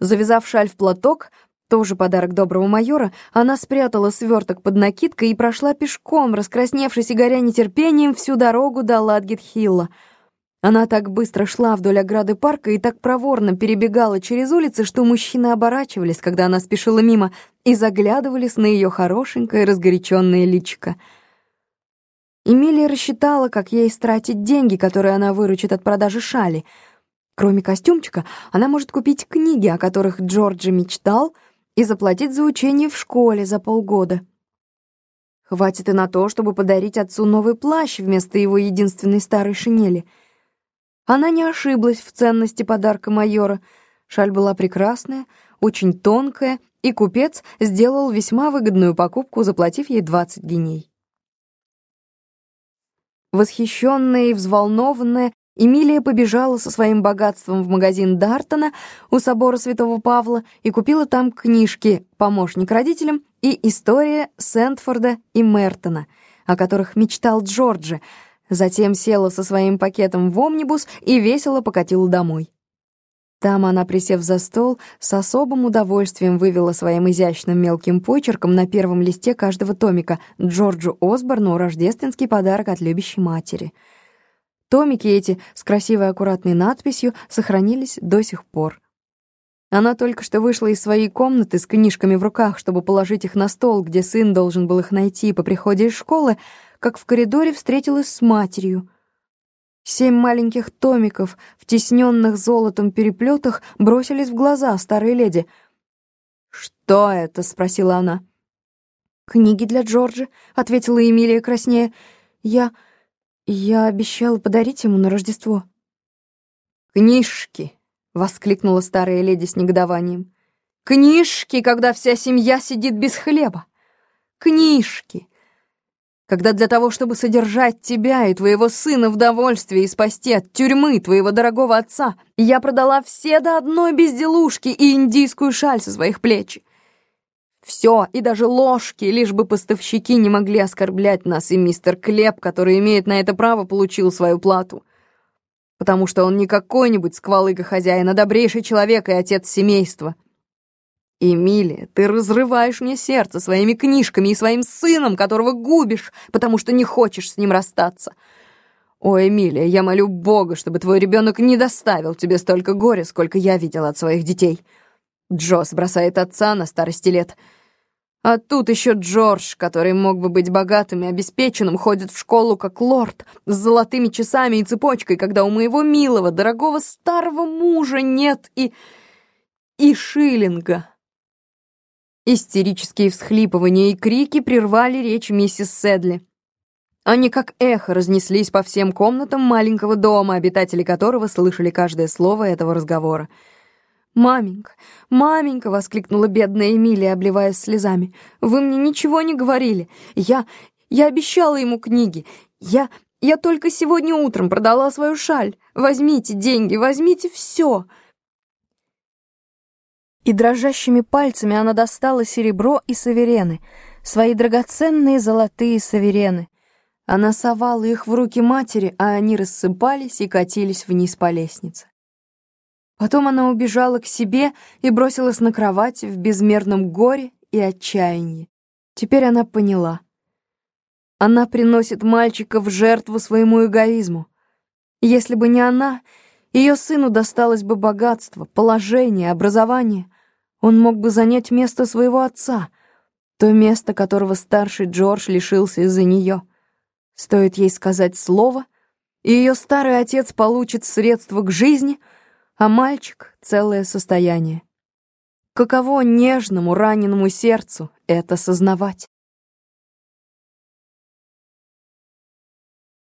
Завязав шаль в платок, тоже подарок доброго майора, она спрятала сверток под накидкой и прошла пешком, раскрасневшись и горя нетерпением всю дорогу до Ладгет-Хилла. Она так быстро шла вдоль ограды парка и так проворно перебегала через улицы, что мужчины оборачивались, когда она спешила мимо, и заглядывались на ее хорошенькое разгоряченное личико. Эмилия рассчитала, как ей стратить деньги, которые она выручит от продажи шали. Кроме костюмчика, она может купить книги, о которых Джорджи мечтал, и заплатить за учение в школе за полгода. Хватит и на то, чтобы подарить отцу новый плащ вместо его единственной старой шинели — она не ошиблась в ценности подарка майора. Шаль была прекрасная, очень тонкая, и купец сделал весьма выгодную покупку, заплатив ей 20 геней. Восхищенная и взволнованная, Эмилия побежала со своим богатством в магазин Дартона у собора Святого Павла и купила там книжки «Помощник родителям» и «История Сентфорда и Мертона», о которых мечтал Джорджи — Затем села со своим пакетом в омнибус и весело покатила домой. Там она, присев за стол, с особым удовольствием вывела своим изящным мелким почерком на первом листе каждого томика Джорджу Осборну рождественский подарок от любящей матери. Томики эти с красивой аккуратной надписью сохранились до сих пор. Она только что вышла из своей комнаты с книжками в руках, чтобы положить их на стол, где сын должен был их найти по приходе из школы, как в коридоре встретилась с матерью. Семь маленьких томиков, втесненных золотом переплетах, бросились в глаза старой леди. «Что это?» — спросила она. «Книги для Джорджа», — ответила Эмилия краснея. «Я... я обещала подарить ему на Рождество». «Книжки!» — воскликнула старая леди с негодованием. «Книжки, когда вся семья сидит без хлеба! Книжки! когда для того, чтобы содержать тебя и твоего сына в довольстве и спасти от тюрьмы твоего дорогого отца, я продала все до одной безделушки и индийскую шаль со своих плеч. Все, и даже ложки, лишь бы поставщики не могли оскорблять нас, и мистер Клеп, который имеет на это право, получил свою плату. Потому что он не какой-нибудь сквалыга-хозяин, а добрейший человек и отец семейства. «Эмилия, ты разрываешь мне сердце своими книжками и своим сыном, которого губишь, потому что не хочешь с ним расстаться. О, Эмилия, я молю Бога, чтобы твой ребенок не доставил тебе столько горя, сколько я видела от своих детей. Джос бросает отца на старости лет. А тут еще Джордж, который мог бы быть богатым и обеспеченным, ходит в школу как лорд, с золотыми часами и цепочкой, когда у моего милого, дорогого старого мужа нет и... и шиллинга». Истерические всхлипывания и крики прервали речь миссис Седли. Они как эхо разнеслись по всем комнатам маленького дома, обитатели которого слышали каждое слово этого разговора. «Маменька, маменька!» — воскликнула бедная Эмилия, обливаясь слезами. «Вы мне ничего не говорили. Я... я обещала ему книги. Я... я только сегодня утром продала свою шаль. Возьмите деньги, возьмите все!» и дрожащими пальцами она достала серебро и саверены, свои драгоценные золотые саверены. Она совала их в руки матери, а они рассыпались и катились вниз по лестнице. Потом она убежала к себе и бросилась на кровать в безмерном горе и отчаянии. Теперь она поняла. Она приносит мальчика в жертву своему эгоизму. Если бы не она, ее сыну досталось бы богатство, положение, образование — он мог бы занять место своего отца, то место, которого старший Джордж лишился из-за нее. Стоит ей сказать слово, и ее старый отец получит средства к жизни, а мальчик — целое состояние. Каково нежному, раненому сердцу это сознавать?